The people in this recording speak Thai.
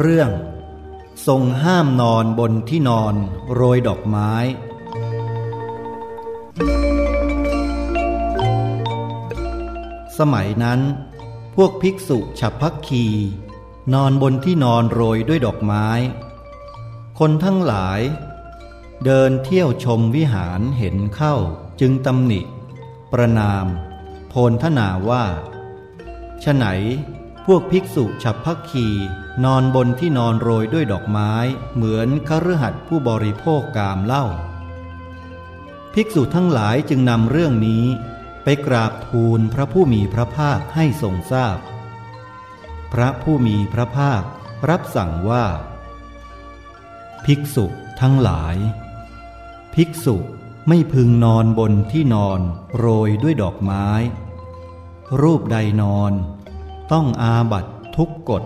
เรื่อง ทรงห้ามนอนบนที่นอนโรยดอกไม้ สมัยนั้น พวกภิกษุฉับพักคี นอนบนที่นอนโรยด้วยดอกไม้ คนทั้งหลาย เดินเที่ยวชมวิหารเห็นเข้าจึงตำหนิ ประนาม โพลทนาว่าฉไหน พวกภิกษุฉับพักคีนอนบนที่นอนโรยด้วยดอกไม้ เหมือนคฤหัสถ์ผู้บริโภคกามเล่าภิกษุทั้งหลายจึงนำเรื่องนี้ไปกราบทูลพระผู้มีพระภาคให้ทรงทราบพพระผู้มีพระภาครับสั่งว่า ภิกษุทั้งหลาย ภิกษุไม่พึงนอนบนที่นอนโรยด้วยดอกไม้ รูปใดนอน ต้องอาบัตทุกกฎ